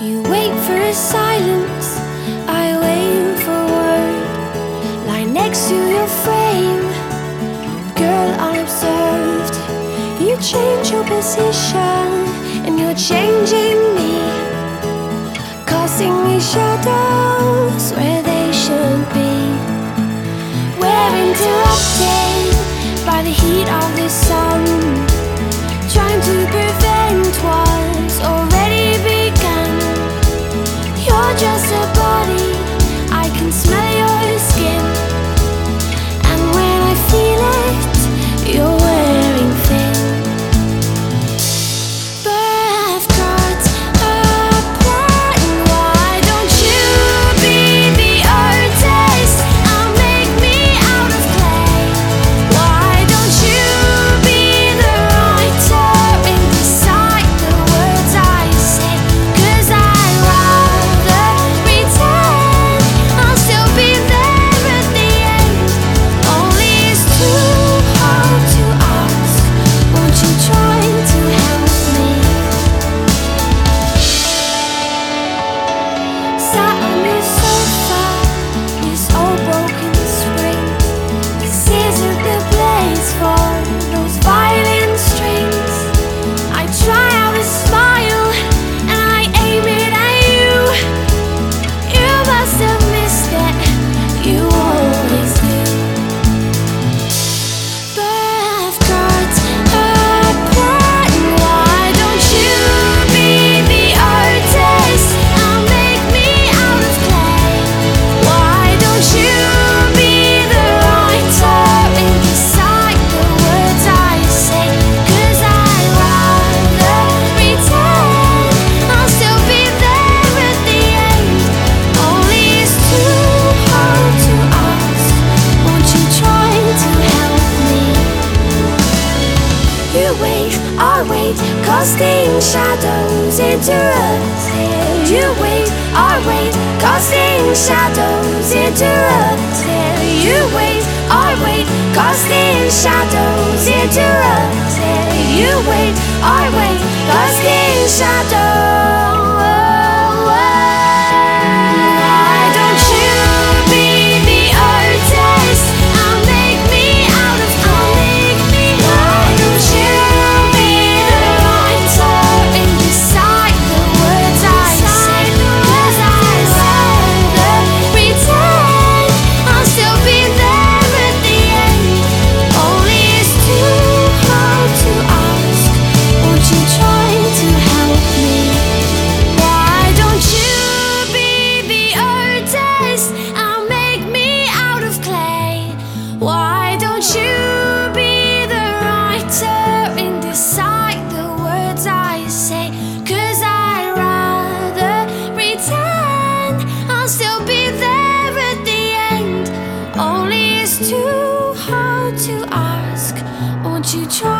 You wait for a silence, I wait for word. Lie next to your frame, girl unobserved. You change your position, and you're changing me, causing me shadows where they should be. We're interrupted by the heat of this. casting shadows into us. You wait, I wait, casting shadows into us. You wait, I wait, casting shadows into us. You wait, I wait, casting. you try